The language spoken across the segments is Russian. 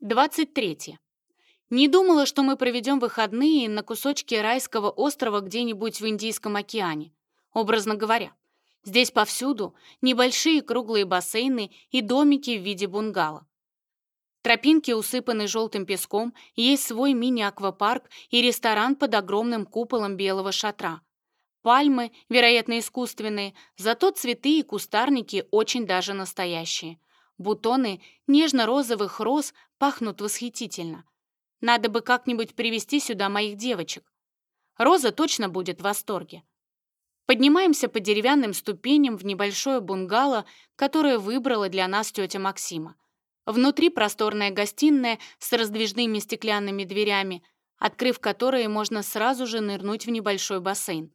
23. Не думала, что мы проведем выходные на кусочке райского острова где-нибудь в Индийском океане. Образно говоря, здесь повсюду небольшие круглые бассейны и домики в виде бунгало. Тропинки усыпаны желтым песком, есть свой мини-аквапарк и ресторан под огромным куполом белого шатра. Пальмы, вероятно, искусственные, зато цветы и кустарники очень даже настоящие – Бутоны нежно-розовых роз пахнут восхитительно. Надо бы как-нибудь привести сюда моих девочек. Роза точно будет в восторге. Поднимаемся по деревянным ступеням в небольшое бунгало, которое выбрала для нас тетя Максима. Внутри просторная гостиная с раздвижными стеклянными дверями, открыв которые можно сразу же нырнуть в небольшой бассейн.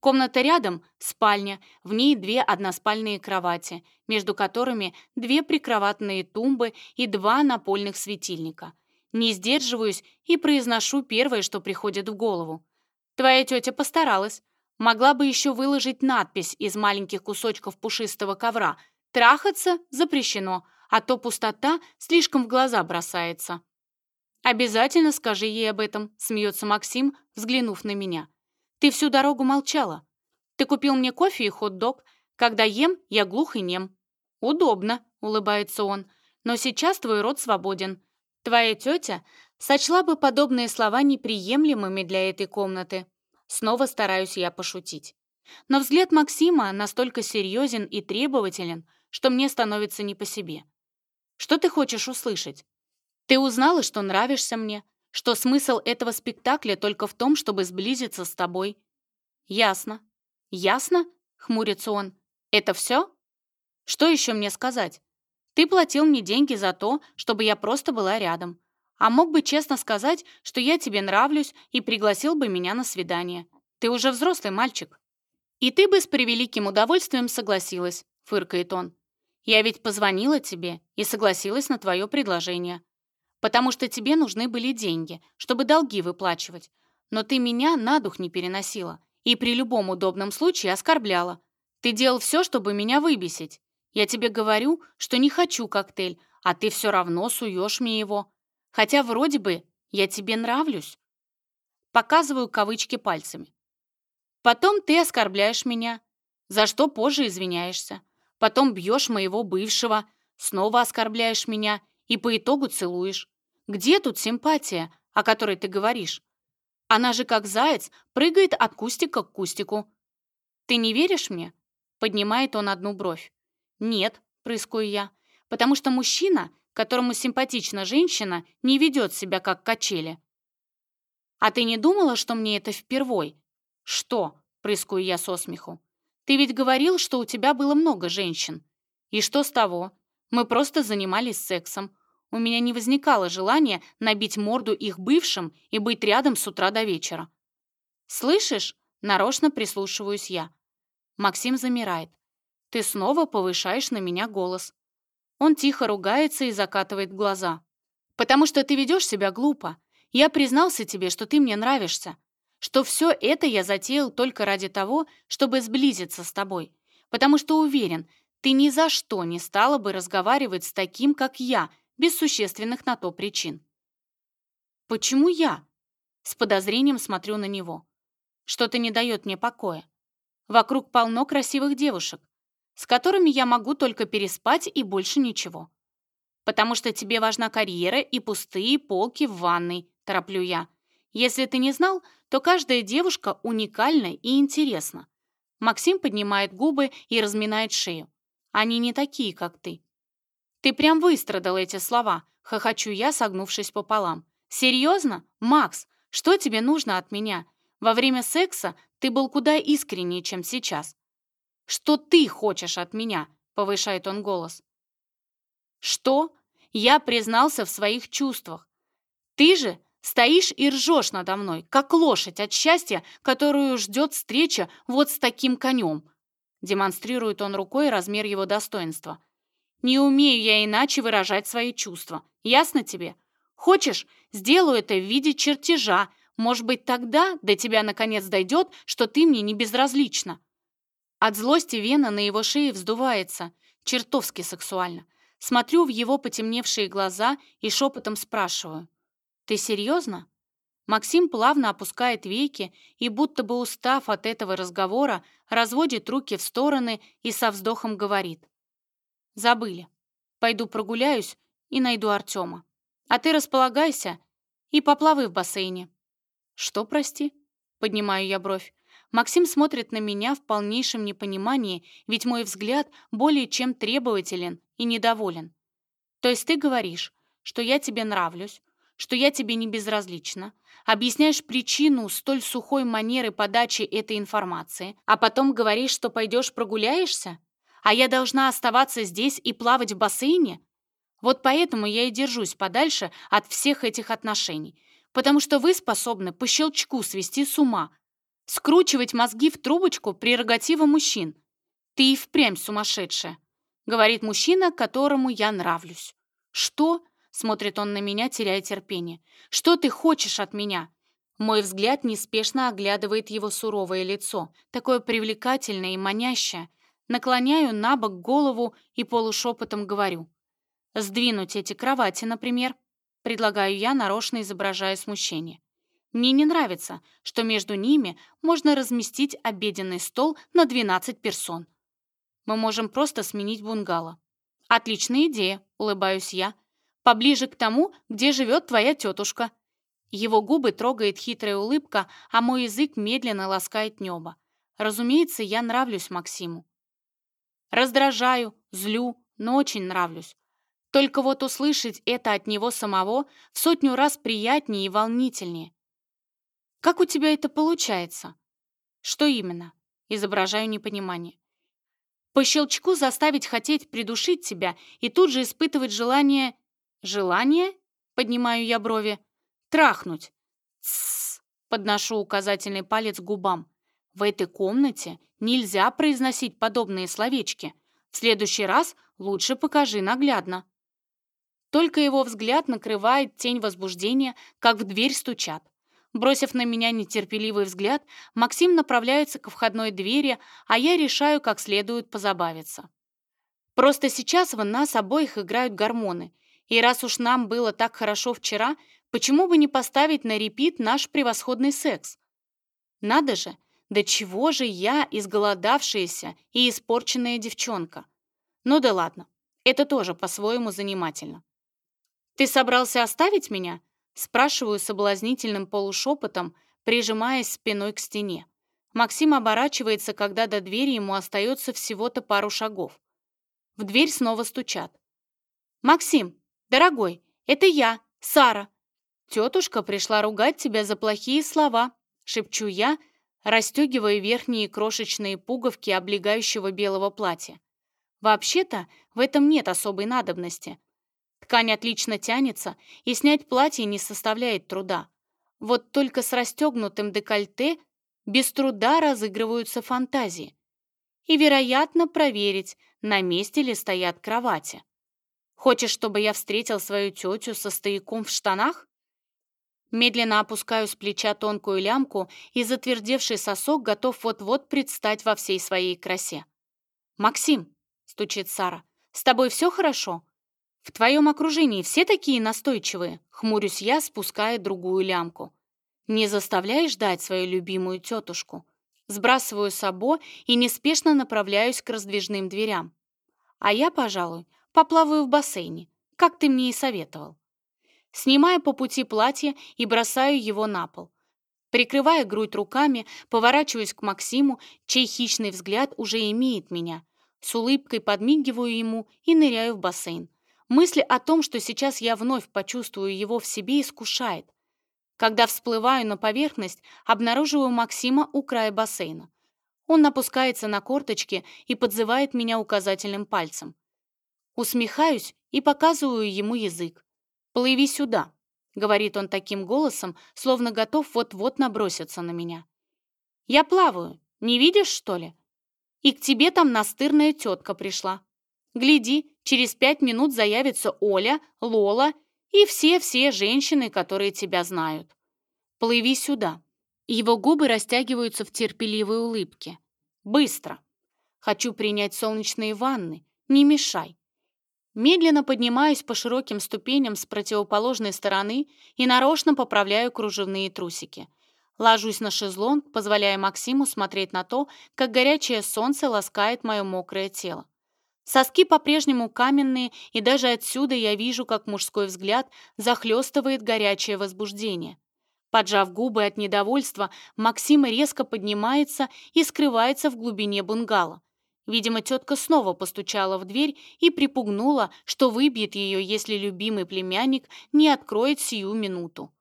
Комната рядом — спальня, в ней две односпальные кровати, между которыми две прикроватные тумбы и два напольных светильника. Не сдерживаюсь и произношу первое, что приходит в голову. «Твоя тетя постаралась. Могла бы еще выложить надпись из маленьких кусочков пушистого ковра. Трахаться запрещено, а то пустота слишком в глаза бросается». «Обязательно скажи ей об этом», — смеется Максим, взглянув на меня. Ты всю дорогу молчала. Ты купил мне кофе и хот-дог. Когда ем, я глух и нем». «Удобно», — улыбается он. «Но сейчас твой рот свободен. Твоя тетя сочла бы подобные слова неприемлемыми для этой комнаты». Снова стараюсь я пошутить. Но взгляд Максима настолько серьезен и требователен, что мне становится не по себе. «Что ты хочешь услышать? Ты узнала, что нравишься мне, что смысл этого спектакля только в том, чтобы сблизиться с тобой». «Ясно». «Ясно?» — хмурится он. «Это все?» «Что еще мне сказать? Ты платил мне деньги за то, чтобы я просто была рядом. А мог бы честно сказать, что я тебе нравлюсь и пригласил бы меня на свидание. Ты уже взрослый мальчик». «И ты бы с превеликим удовольствием согласилась», — фыркает он. «Я ведь позвонила тебе и согласилась на твое предложение потому что тебе нужны были деньги, чтобы долги выплачивать. Но ты меня на дух не переносила и при любом удобном случае оскорбляла. Ты делал все, чтобы меня выбесить. Я тебе говорю, что не хочу коктейль, а ты все равно суешь мне его. Хотя вроде бы я тебе нравлюсь. Показываю кавычки пальцами. Потом ты оскорбляешь меня, за что позже извиняешься. Потом бьешь моего бывшего, снова оскорбляешь меня — и по итогу целуешь. Где тут симпатия, о которой ты говоришь? Она же, как заяц, прыгает от кустика к кустику. Ты не веришь мне?» Поднимает он одну бровь. «Нет», — прыскую я, «потому что мужчина, которому симпатична женщина, не ведет себя как качели». «А ты не думала, что мне это впервой?» «Что?» — прыскую я со смеху. «Ты ведь говорил, что у тебя было много женщин. И что с того? Мы просто занимались сексом. У меня не возникало желания набить морду их бывшим и быть рядом с утра до вечера. «Слышишь?» — нарочно прислушиваюсь я. Максим замирает. «Ты снова повышаешь на меня голос». Он тихо ругается и закатывает глаза. «Потому что ты ведешь себя глупо. Я признался тебе, что ты мне нравишься. Что все это я затеял только ради того, чтобы сблизиться с тобой. Потому что уверен, ты ни за что не стала бы разговаривать с таким, как я, без существенных на то причин. «Почему я?» С подозрением смотрю на него. Что-то не дает мне покоя. Вокруг полно красивых девушек, с которыми я могу только переспать и больше ничего. Потому что тебе важна карьера и пустые полки в ванной, тороплю я. Если ты не знал, то каждая девушка уникальна и интересна. Максим поднимает губы и разминает шею. Они не такие, как ты. Ты прям выстрадал эти слова, хохочу я, согнувшись пополам. Серьезно? Макс, что тебе нужно от меня? Во время секса ты был куда искреннее, чем сейчас. Что ты хочешь от меня? Повышает он голос. Что? Я признался в своих чувствах. Ты же стоишь и ржешь надо мной, как лошадь от счастья, которую ждет встреча вот с таким конем. Демонстрирует он рукой размер его достоинства. Не умею я иначе выражать свои чувства. Ясно тебе? Хочешь, сделаю это в виде чертежа. Может быть, тогда до тебя наконец дойдет, что ты мне не безразлична». От злости вена на его шее вздувается. Чертовски сексуально. Смотрю в его потемневшие глаза и шепотом спрашиваю. «Ты серьезно?» Максим плавно опускает веки и, будто бы устав от этого разговора, разводит руки в стороны и со вздохом говорит. Забыли. Пойду прогуляюсь и найду Артема. А ты располагайся и поплавай в бассейне». «Что, прости?» — поднимаю я бровь. Максим смотрит на меня в полнейшем непонимании, ведь мой взгляд более чем требователен и недоволен. «То есть ты говоришь, что я тебе нравлюсь, что я тебе не безразлична, объясняешь причину столь сухой манеры подачи этой информации, а потом говоришь, что пойдешь прогуляешься?» а я должна оставаться здесь и плавать в бассейне? Вот поэтому я и держусь подальше от всех этих отношений, потому что вы способны по щелчку свести с ума, скручивать мозги в трубочку прерогатива мужчин. Ты и впрямь сумасшедшая, говорит мужчина, которому я нравлюсь. Что? Смотрит он на меня, теряя терпение. Что ты хочешь от меня? Мой взгляд неспешно оглядывает его суровое лицо, такое привлекательное и манящее, наклоняю на бок голову и полушепотом говорю. «Сдвинуть эти кровати, например», — предлагаю я, нарочно изображая смущение. Мне не нравится, что между ними можно разместить обеденный стол на 12 персон. Мы можем просто сменить бунгало. «Отличная идея», — улыбаюсь я. «Поближе к тому, где живет твоя тетушка». Его губы трогает хитрая улыбка, а мой язык медленно ласкает небо. Разумеется, я нравлюсь Максиму. Раздражаю, злю, но очень нравлюсь. Только вот услышать это от него самого в сотню раз приятнее и волнительнее. Как у тебя это получается? Что именно? Изображаю непонимание. По щелчку заставить хотеть придушить тебя и тут же испытывать желание... Желание? Поднимаю я брови. Трахнуть. Тссс. Подношу указательный палец к губам. В этой комнате нельзя произносить подобные словечки. В следующий раз лучше покажи наглядно. Только его взгляд накрывает тень возбуждения, как в дверь стучат. Бросив на меня нетерпеливый взгляд, Максим направляется к входной двери, а я решаю, как следует позабавиться. Просто сейчас в нас обоих играют гормоны, и раз уж нам было так хорошо вчера, почему бы не поставить на репит наш превосходный секс? Надо же, да чего же я изголодавшаяся и испорченная девчонка? Ну да ладно, это тоже по-своему занимательно. «Ты собрался оставить меня?» Спрашиваю соблазнительным полушепотом, прижимаясь спиной к стене. Максим оборачивается, когда до двери ему остается всего-то пару шагов. В дверь снова стучат. «Максим, дорогой, это я, Сара. Тетушка пришла ругать тебя за плохие слова», — шепчу я, — расстегивая верхние крошечные пуговки облегающего белого платья. Вообще-то в этом нет особой надобности. Ткань отлично тянется, и снять платье не составляет труда. Вот только с расстегнутым декольте без труда разыгрываются фантазии. И, вероятно, проверить, на месте ли стоят кровати. Хочешь, чтобы я встретил свою тетю со стояком в штанах? Медленно опускаю с плеча тонкую лямку, и затвердевший сосок готов вот-вот предстать во всей своей красе. «Максим!» — стучит Сара. «С тобой все хорошо?» «В твоем окружении все такие настойчивые», — хмурюсь я, спуская другую лямку. «Не заставляй ждать свою любимую тетушку». Сбрасываю сабо и неспешно направляюсь к раздвижным дверям. А я, пожалуй, поплаваю в бассейне, как ты мне и советовал. Снимаю по пути платье и бросаю его на пол. Прикрывая грудь руками, поворачиваюсь к Максиму, чей хищный взгляд уже имеет меня. С улыбкой подмигиваю ему и ныряю в бассейн. Мысль о том, что сейчас я вновь почувствую его в себе, искушает. Когда всплываю на поверхность, обнаруживаю Максима у края бассейна. Он опускается на корточки и подзывает меня указательным пальцем. Усмехаюсь и показываю ему язык. «Плыви сюда», — говорит он таким голосом, словно готов вот-вот наброситься на меня. «Я плаваю. Не видишь, что ли? И к тебе там настырная тетка пришла. Гляди, через пять минут заявится Оля, Лола и все-все женщины, которые тебя знают. Плыви сюда». Его губы растягиваются в терпеливой улыбке. «Быстро. Хочу принять солнечные ванны. Не мешай. Медленно поднимаюсь по широким ступеням с противоположной стороны и нарочно поправляю кружевные трусики. Ложусь на шезлонг, позволяя Максиму смотреть на то, как горячее солнце ласкает мое мокрое тело. Соски по-прежнему каменные, и даже отсюда я вижу, как мужской взгляд захлестывает горячее возбуждение. Поджав губы от недовольства, Максим резко поднимается и скрывается в глубине бунгало. Видимо, тетка снова постучала в дверь и припугнула, что выбьет ее, если любимый племянник не откроет сию минуту.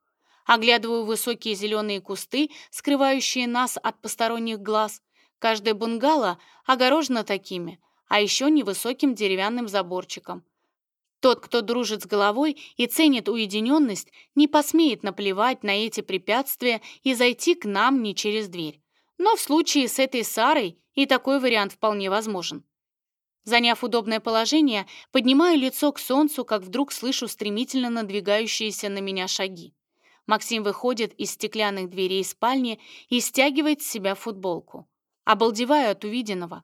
Оглядываю высокие зеленые кусты, скрывающие нас от посторонних глаз. Каждая бунгало огорожена такими, а еще невысоким деревянным заборчиком. Тот, кто дружит с головой и ценит уединенность, не посмеет наплевать на эти препятствия и зайти к нам не через дверь. Но в случае с этой Сарой и такой вариант вполне возможен. Заняв удобное положение, поднимаю лицо к солнцу, как вдруг слышу стремительно надвигающиеся на меня шаги. Максим выходит из стеклянных дверей спальни и стягивает с себя футболку. Обалдеваю от увиденного.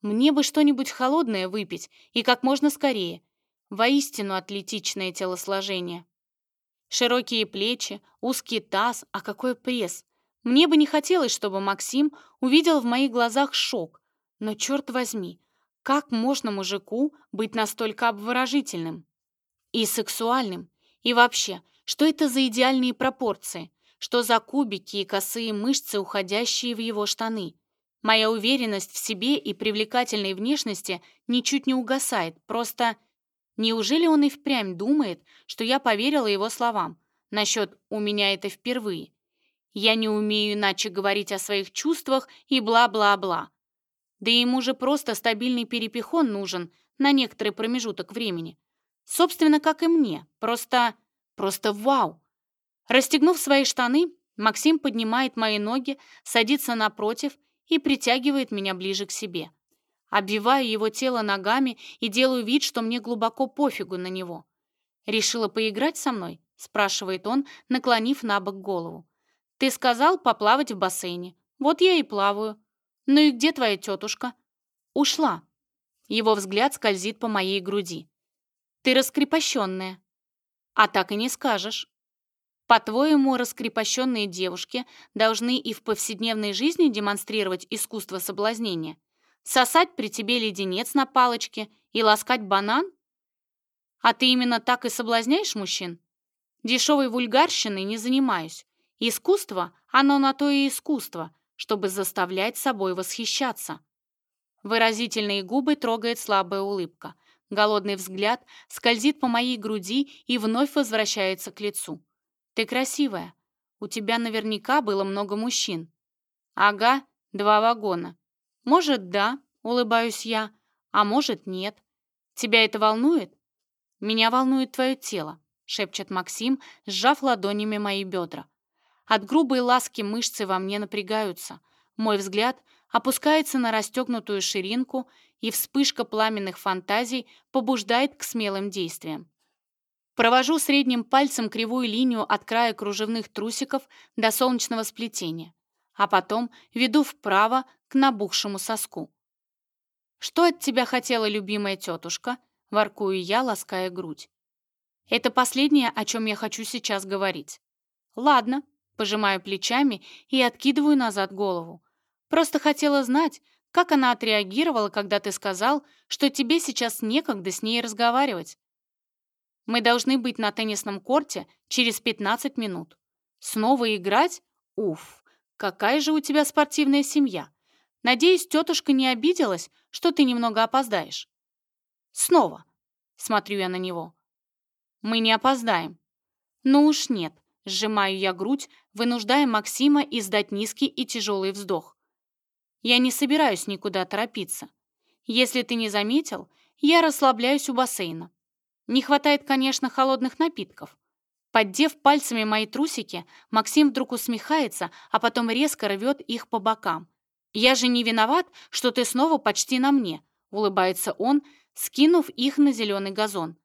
Мне бы что-нибудь холодное выпить, и как можно скорее. Воистину атлетичное телосложение. Широкие плечи, узкий таз, а какой пресс! Мне бы не хотелось, чтобы Максим увидел в моих глазах шок, но черт возьми, как можно мужику быть настолько обворожительным? И сексуальным? И вообще, что это за идеальные пропорции? Что за кубики и косые мышцы, уходящие в его штаны? Моя уверенность в себе и привлекательной внешности ничуть не угасает, просто... Неужели он и впрямь думает, что я поверила его словам насчет «у меня это впервые» Я не умею иначе говорить о своих чувствах и бла-бла-бла. Да ему же просто стабильный перепихон нужен на некоторый промежуток времени. Собственно, как и мне. Просто... просто вау! Расстегнув свои штаны, Максим поднимает мои ноги, садится напротив и притягивает меня ближе к себе. Обвиваю его тело ногами и делаю вид, что мне глубоко пофигу на него. «Решила поиграть со мной?» — спрашивает он, наклонив на бок голову. Ты сказал поплавать в бассейне. Вот я и плаваю. Ну и где твоя тетушка? Ушла. Его взгляд скользит по моей груди. Ты раскрепощенная. А так и не скажешь. По-твоему, раскрепощенные девушки должны и в повседневной жизни демонстрировать искусство соблазнения? Сосать при тебе леденец на палочке и ласкать банан? А ты именно так и соблазняешь мужчин? Дешевой вульгарщиной не занимаюсь. Искусство, оно на то и искусство, чтобы заставлять собой восхищаться. Выразительные губы трогает слабая улыбка. Голодный взгляд скользит по моей груди и вновь возвращается к лицу. «Ты красивая. У тебя наверняка было много мужчин». «Ага, два вагона». «Может, да», — улыбаюсь я, «а может, нет». «Тебя это волнует?» «Меня волнует твое тело», — шепчет Максим, сжав ладонями мои бедра. От грубой ласки мышцы во мне напрягаются. Мой взгляд опускается на расстегнутую ширинку, и вспышка пламенных фантазий побуждает к смелым действиям. Провожу средним пальцем кривую линию от края кружевных трусиков до солнечного сплетения, а потом веду вправо к набухшему соску. «Что от тебя хотела любимая тетушка?» — воркую я, лаская грудь. «Это последнее, о чем я хочу сейчас говорить». «Ладно», Пожимаю плечами и откидываю назад голову. «Просто хотела знать, как она отреагировала, когда ты сказал, что тебе сейчас некогда с ней разговаривать. Мы должны быть на теннисном корте через 15 минут. Снова играть? Уф, какая же у тебя спортивная семья. Надеюсь, тетушка не обиделась, что ты немного опоздаешь. Снова. Смотрю я на него. Мы не опоздаем. Ну уж нет сжимаю я грудь, вынуждая Максима издать низкий и тяжелый вздох. Я не собираюсь никуда торопиться. Если ты не заметил, я расслабляюсь у бассейна. Не хватает, конечно, холодных напитков. Поддев пальцами мои трусики, Максим вдруг усмехается, а потом резко рвет их по бокам. «Я же не виноват, что ты снова почти на мне», — улыбается он, скинув их на зеленый газон.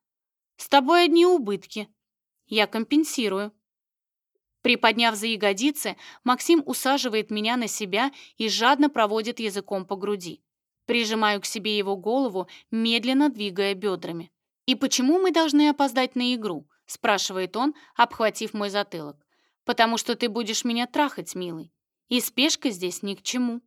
«С тобой одни убытки. Я компенсирую». Приподняв за ягодицы, Максим усаживает меня на себя и жадно проводит языком по груди. Прижимаю к себе его голову, медленно двигая бедрами. «И почему мы должны опоздать на игру?» — спрашивает он, обхватив мой затылок. «Потому что ты будешь меня трахать, милый. И спешка здесь ни к чему».